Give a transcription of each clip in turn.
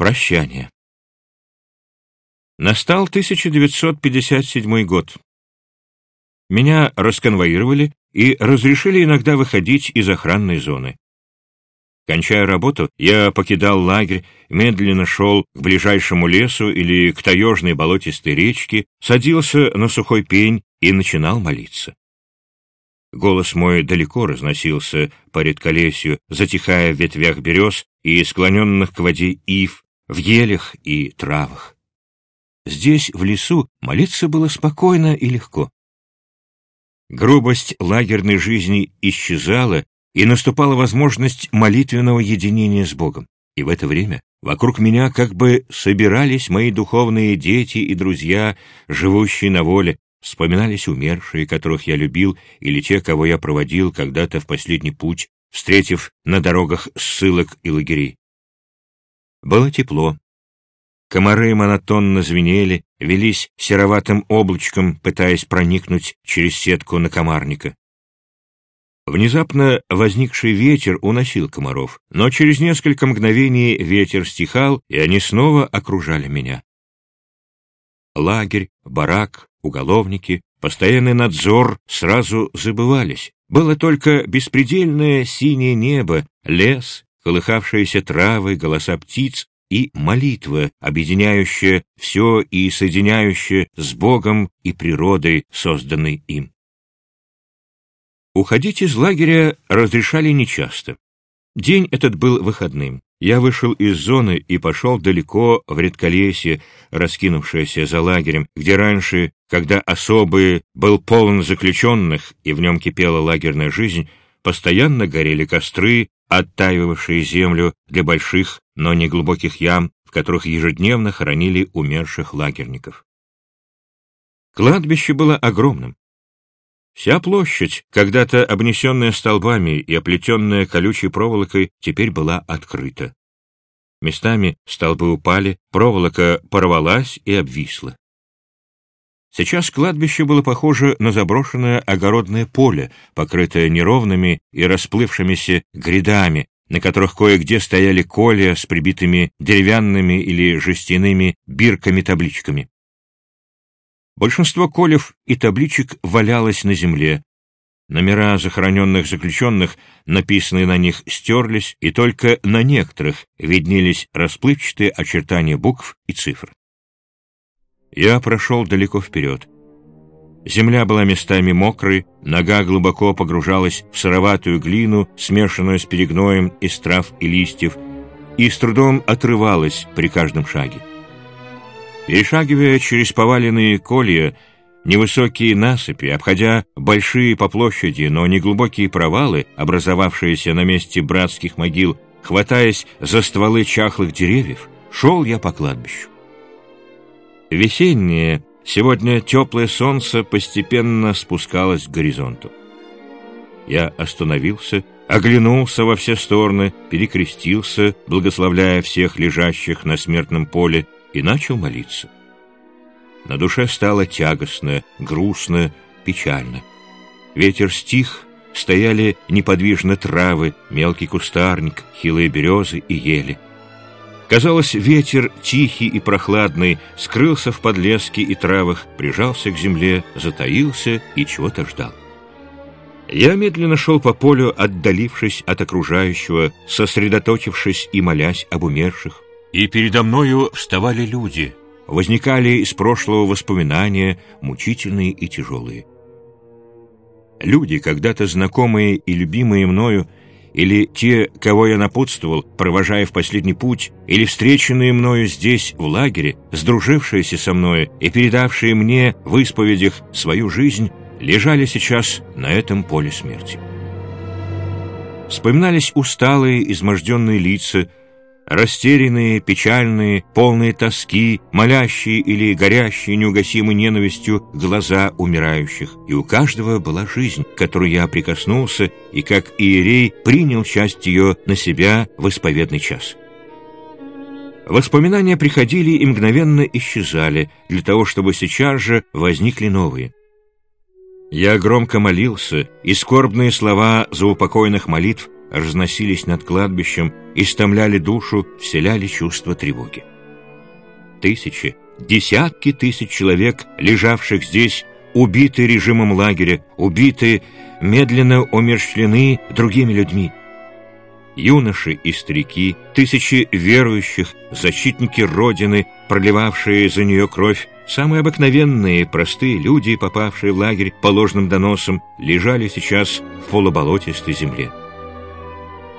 Прощание. Настал 1957 год. Меня расконвоировали и разрешили иногда выходить из охранной зоны. Кончая работу, я покидал лагерь, медленно шел к ближайшему лесу или к таежной болотистой речке, садился на сухой пень и начинал молиться. Голос мой далеко разносился по редколесью, затихая в ветвях берез и склоненных к воде ив, в елях и травах. Здесь, в лесу, молиться было спокойно и легко. Грубость лагерной жизни исчезала, и наступала возможность молитвенного единения с Богом. И в это время вокруг меня как бы собирались мои духовные дети и друзья, живущие на воле, вспоминались умершие, которых я любил, или те, кого я проводил когда-то в последний путь, встретив на дорогах ссылок и лагерей. Было тепло. Комары монотонно звенели, велись сероватым облачком, пытаясь проникнуть через сетку на комарника. Внезапно возникший ветер уносил комаров, но через несколько мгновений ветер стихал, и они снова окружали меня. Лагерь, барак, уголовники, постоянный надзор сразу забывались. Было только беспредельное синее небо, лес, колыхавшиеся травы, голоса птиц и молитва, объединяющая все и соединяющая с Богом и природой, созданной им. Уходить из лагеря разрешали нечасто. День этот был выходным. Я вышел из зоны и пошел далеко в редколесье, раскинувшееся за лагерем, где раньше, когда особый был полон заключенных и в нем кипела лагерная жизнь, постоянно горели костры, оттаивавшие землю для больших, но не глубоких ям, в которых ежедневно хоронили умерших лагерников. Кладбище было огромным. Вся площадь, когда-то обнесенная столбами и оплетенная колючей проволокой, теперь была открыта. Местами столбы упали, проволока порвалась и обвисла. Сейчас кладбище было похоже на заброшенное огородное поле, покрытое неровными и расплывшимися грядами, на которых кое-где стояли колья с прибитыми деревянными или жестяными бирками-табличками. Большинство колев и табличек валялось на земле. Номера захороненных заключенных, написанные на них, стерлись, и только на некоторых виднелись расплывчатые очертания букв и цифр. Я прошел далеко вперед. Земля была местами мокрой, нога глубоко погружалась в сыроватую глину, смешанную с перегноем из трав и листьев, и с трудом отрывалась при каждом шаге. Перешагивая через поваленные колья, невысокие насыпи, обходя большие по площади, но неглубокие провалы, образовавшиеся на месте братских могил, хватаясь за стволы чахлых деревьев, шел я по кладбищу. Весеннее, сегодня теплое солнце постепенно спускалось к горизонту. Я остановился, оглянулся во все стороны, перекрестился, благословляя всех лежащих на смертном поле, и начал молиться. На душе стало тягостно, грустно, печально. Ветер стих, стояли неподвижно травы, мелкий кустарник, хилые березы и ели. Казалось, ветер, тихий и прохладный, скрылся в подлеске и травах, прижался к земле, затаился и чего-то ждал. Я медленно шел по полю, отдалившись от окружающего, сосредоточившись и молясь об умерших. И передо мною вставали люди, возникали из прошлого воспоминания, мучительные и тяжелые. Люди, когда-то знакомые и любимые мною, или те, кого я напутствовал, провожая в последний путь, или встреченные мною здесь, в лагере, сдружившиеся со мною и передавшие мне в исповедях свою жизнь, лежали сейчас на этом поле смерти. Вспоминались усталые, изможденные лица, Растерянные, печальные, полные тоски, молящие или горящие неугасимой ненавистью глаза умирающих. И у каждого была жизнь, к которой я прикоснулся и, как иерей, принял часть ее на себя в исповедный час. Воспоминания приходили и мгновенно исчезали, для того, чтобы сейчас же возникли новые. Я громко молился, и скорбные слова заупокойных молитв разносились над кладбищем, истомляли душу, вселяли чувство тревоги. Тысячи, десятки тысяч человек, лежавших здесь, убиты режимом лагеря, убиты, медленно умерщвлены другими людьми. Юноши и старики, тысячи верующих, защитники Родины, проливавшие за нее кровь, самые обыкновенные, простые люди, попавшие в лагерь по ложным доносам, лежали сейчас в полуболотистой земле.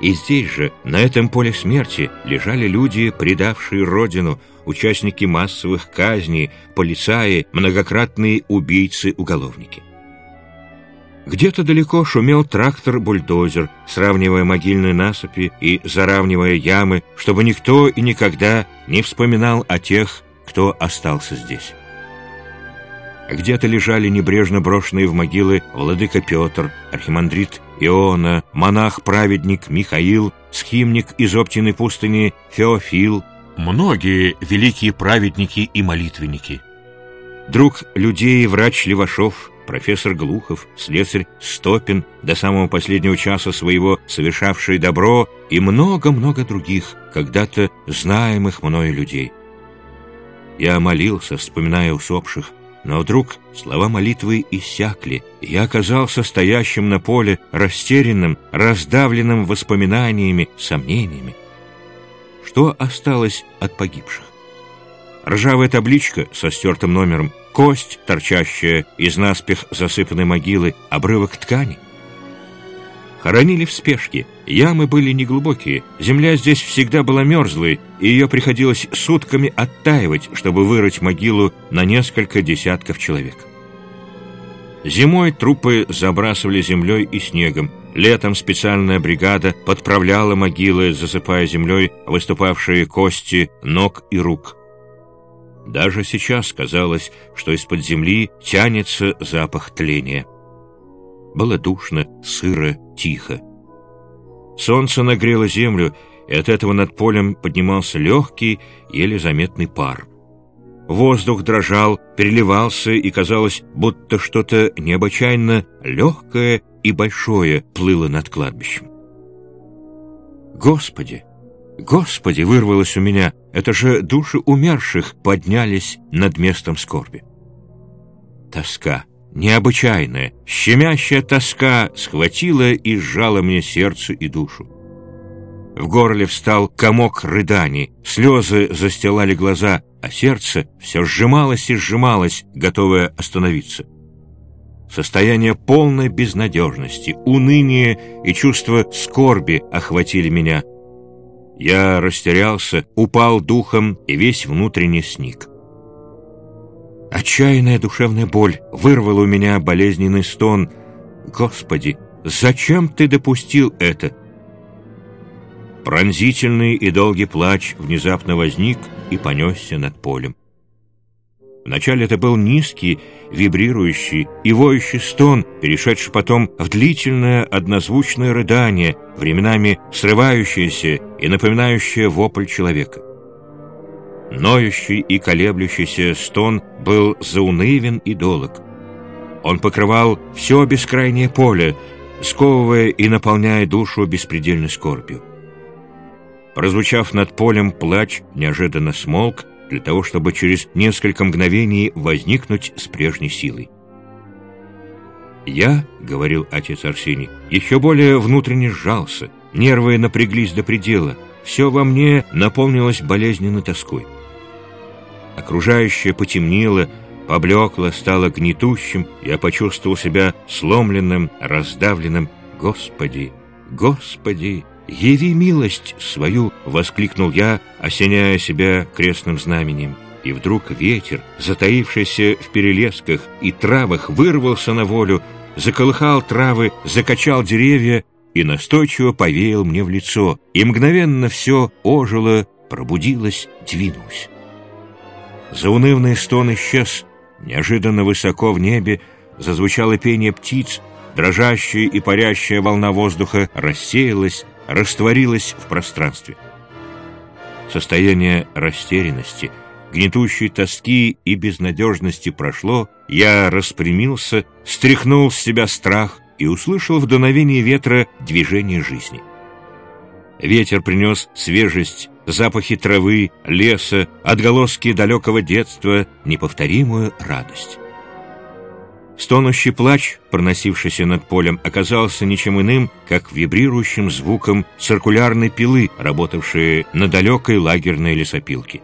И здесь же, на этом поле смерти, лежали люди, предавшие Родину, участники массовых казней, полицаи, многократные убийцы-уголовники. Где-то далеко шумел трактор-бульдозер, сравнивая могильные насыпи и заравнивая ямы, чтобы никто и никогда не вспоминал о тех, кто остался здесь. Где-то лежали небрежно брошенные в могилы владыка Петр, архимандрит Иона, монах-праведник Михаил, схимник из Оптиной пустыни Феофил, многие великие праведники и молитвенники. Друг людей врач Левашов, профессор Глухов, слесарь Стопин, до самого последнего часа своего совершавший добро и много-много других, когда-то знаемых мною людей. Я молился, вспоминая усопших, но вдруг слова молитвы иссякли, и я оказался стоящим на поле, растерянным, раздавленным воспоминаниями, сомнениями. Что осталось от погибших? Ржавая табличка со стертым номером, кость, торчащая из наспех засыпанной могилы, обрывок ткани. Хоронили в спешке. Ямы были неглубокие. Земля здесь всегда была мерзлой, и ее приходилось сутками оттаивать, чтобы вырыть могилу на несколько десятков человек. Зимой трупы забрасывали землей и снегом. Летом специальная бригада подправляла могилы, засыпая землей выступавшие кости ног и рук. Даже сейчас казалось, что из-под земли тянется запах тления. Было душно, сыро, тихо. Солнце нагрело землю, и от этого над полем поднимался легкий, еле заметный пар. Воздух дрожал, переливался, и казалось, будто что-то необычайно легкое и большое плыло над кладбищем. «Господи! Господи!» — вырвалось у меня. «Это же души умерших поднялись над местом скорби». Тоска Необычайная, щемящая тоска схватила и сжала мне сердце и душу. В горле встал комок рыданий, слезы застилали глаза, а сердце все сжималось и сжималось, готовое остановиться. Состояние полной безнадежности, уныния и чувство скорби охватили меня. Я растерялся, упал духом и весь внутренне сник. Отчаянная душевная боль вырвала у меня болезненный стон. «Господи, зачем ты допустил это?» Пронзительный и долгий плач внезапно возник и понесся над полем. Вначале это был низкий, вибрирующий и воющий стон, перешедший потом в длительное однозвучное рыдание, временами срывающееся и напоминающее вопль человека. Ноющий и колеблющийся стон был заунывен и долог. Он покрывал все бескрайнее поле, сковывая и наполняя душу беспредельной скорбью. Прозвучав над полем, плач неожиданно смолк для того, чтобы через несколько мгновений возникнуть с прежней силой. «Я, — говорил отец Арсений, — еще более внутренне сжался, нервы напряглись до предела, все во мне наполнилось болезненной тоской. Окружающее потемнело, поблекло, стало гнетущим, я почувствовал себя сломленным, раздавленным. «Господи! Господи! Яви милость свою!» — воскликнул я, осеняя себя крестным знаменем. И вдруг ветер, затаившийся в перелесках и травах, вырвался на волю, заколыхал травы, закачал деревья и настойчиво повеял мне в лицо, и мгновенно все ожило, пробудилось, двинулось. Заунывный стон исчез. Неожиданно высоко в небе зазвучало пение птиц, дрожащая и парящая волна воздуха рассеялась, растворилась в пространстве. Состояние растерянности, гнетущей тоски и безнадежности прошло, я распрямился, стряхнул с себя страх и услышал в дуновении ветра движение жизни — Ветер принес свежесть, запахи травы, леса, отголоски далекого детства, неповторимую радость. Стонущий плач, проносившийся над полем, оказался ничем иным, как вибрирующим звуком циркулярной пилы, работавшей на далекой лагерной лесопилке.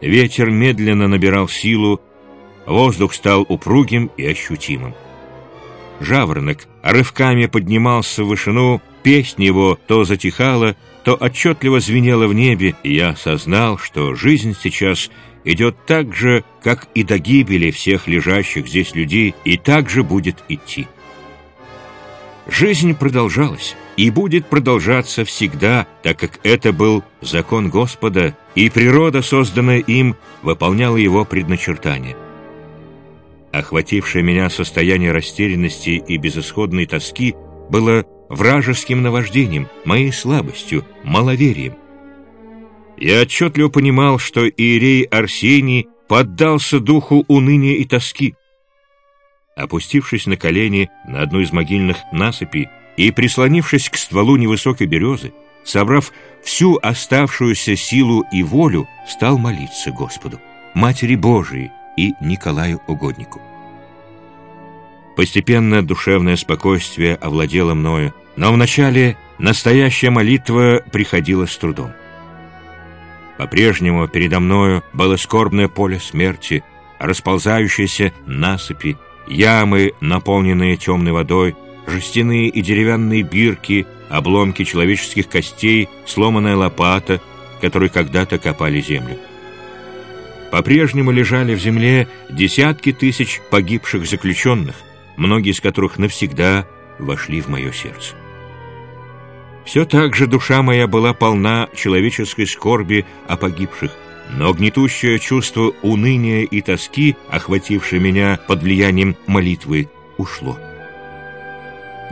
Ветер медленно набирал силу, воздух стал упругим и ощутимым. Жаворонок рывками поднимался в вышину, песнь его то затихала, то отчетливо звенела в небе, и я осознал, что жизнь сейчас идет так же, как и до гибели всех лежащих здесь людей, и так же будет идти. Жизнь продолжалась и будет продолжаться всегда, так как это был закон Господа, и природа, созданная им, выполняла его предначертание. Охватившее меня состояние растерянности и безысходной тоски было вражеским наваждением, моей слабостью, маловерием. Я отчетливо понимал, что Иерей Арсений поддался духу уныния и тоски. Опустившись на колени на одну из могильных насыпей и прислонившись к стволу невысокой березы, собрав всю оставшуюся силу и волю, стал молиться Господу, Матери Божией и Николаю Угоднику. Постепенно душевное спокойствие овладело мною, но вначале настоящая молитва приходила с трудом. По-прежнему передо мною было скорбное поле смерти, расползающиеся насыпи, ямы, наполненные темной водой, жестяные и деревянные бирки, обломки человеческих костей, сломанная лопата, которой когда-то копали землю. По-прежнему лежали в земле десятки тысяч погибших заключенных, многие из которых навсегда вошли в мое сердце. Все так же душа моя была полна человеческой скорби о погибших, но гнетущее чувство уныния и тоски, охватившее меня под влиянием молитвы, ушло.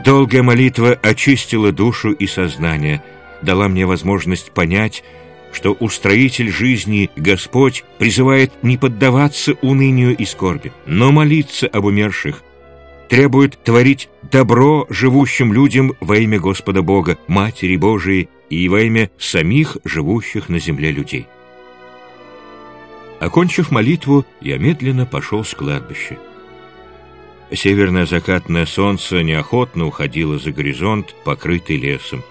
Долгая молитва очистила душу и сознание, дала мне возможность понять, что устроитель жизни Господь призывает не поддаваться унынию и скорби, но молиться об умерших, требует творить добро живущим людям во имя Господа Бога, Матери Божией и во имя самих живущих на земле людей. Окончив молитву, я медленно пошел с кладбища. Северное закатное солнце неохотно уходило за горизонт, покрытый лесом.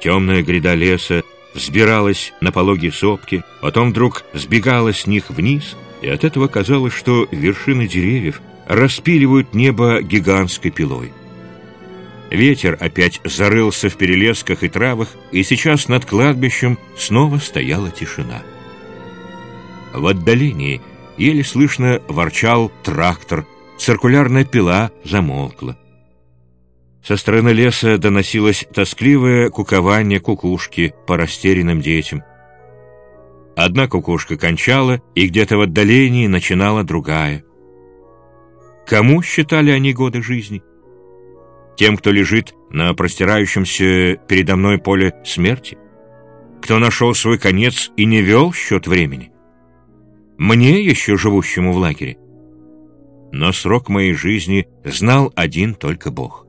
Темная гряда леса взбиралась на пологие сопки, потом вдруг сбегала с них вниз, и от этого казалось, что вершины деревьев распиливают небо гигантской пилой. Ветер опять зарылся в перелесках и травах, и сейчас над кладбищем снова стояла тишина. В отдалении еле слышно ворчал трактор, циркулярная пила замолкла. Со стороны леса доносилось тоскливое кукование кукушки по растерянным детям. Одна кукушка кончала, и где-то в отдалении начинала другая. Кому считали они годы жизни? Тем, кто лежит на простирающемся передо мной поле смерти? Кто нашел свой конец и не вел счет времени? Мне, еще живущему в лагере? Но срок моей жизни знал один только Бог.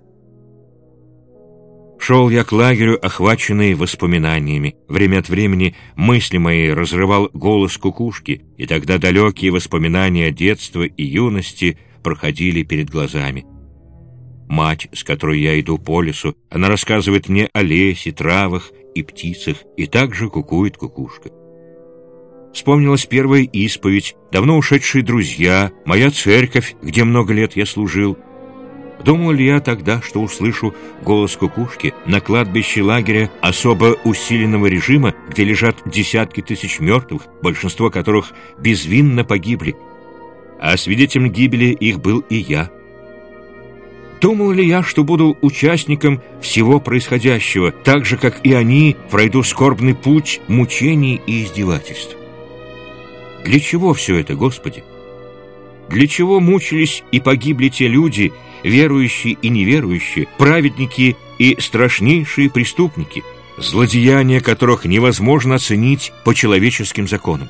Шел я к лагерю, охваченный воспоминаниями. Время от времени мысли мои разрывал голос кукушки, и тогда далекие воспоминания детства и юности проходили перед глазами. Мать, с которой я иду по лесу, она рассказывает мне о лесе, травах и птицах, и также кукует кукушка. Вспомнилась первая исповедь, давно ушедшие друзья, моя церковь, где много лет я служил. Думал ли я тогда, что услышу голос кукушки на кладбище лагеря особо усиленного режима, где лежат десятки тысяч мертвых, большинство которых безвинно погибли, а свидетелем гибели их был и я. Думал ли я, что буду участником всего происходящего, так же, как и они, пройду скорбный путь мучений и издевательств? Для чего все это, Господи? Для чего мучились и погибли те люди, верующие и неверующие, праведники и страшнейшие преступники, злодеяния которых невозможно оценить по человеческим законам?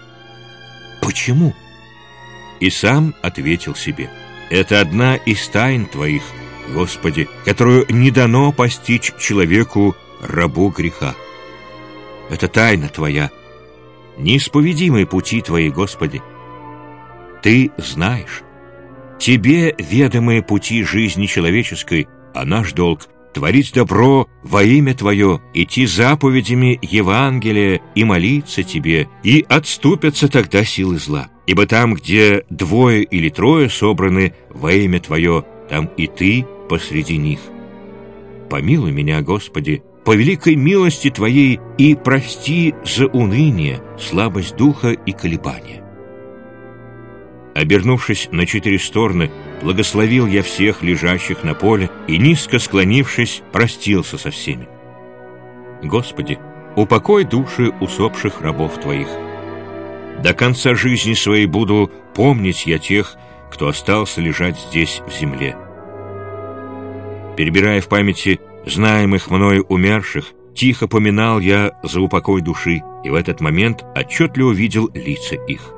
Почему? И сам ответил себе, «Это одна из тайн Твоих, Господи, которую не дано постичь человеку рабу греха. Это тайна Твоя, неисповедимые пути Твои, Господи. Ты знаешь, Тебе ведомые пути жизни человеческой, а наш долг — творить добро во имя Твое, идти заповедями Евангелия и молиться Тебе, и отступятся тогда силы зла. Ибо там, где двое или трое собраны во имя Твое, там и Ты посреди них. Помилуй меня, Господи, по великой милости Твоей и прости за уныние, слабость духа и колебания. Обернувшись на четыре стороны, благословил я всех лежащих на поле и, низко склонившись, простился со всеми. Господи, упокой души усопших рабов Твоих. До конца жизни своей буду помнить я тех, кто остался лежать здесь в земле. Перебирая в памяти знаемых мною умерших, тихо поминал я за упокой души, и в этот момент отчетливо видел лица их.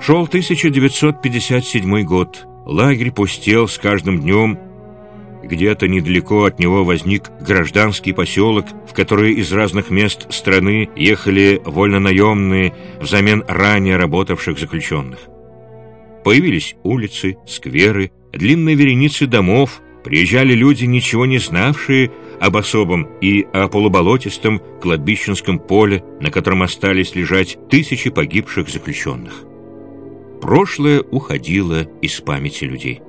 Шел 1957 год. Лагерь пустел с каждым днем. Где-то недалеко от него возник гражданский поселок, в который из разных мест страны ехали вольнонаемные взамен ранее работавших заключенных. Появились улицы, скверы, длинные вереницы домов, приезжали люди, ничего не знавшие об особом и о полуболотистом кладбищенском поле, на котором остались лежать тысячи погибших заключенных прошлое уходило из памяти людей.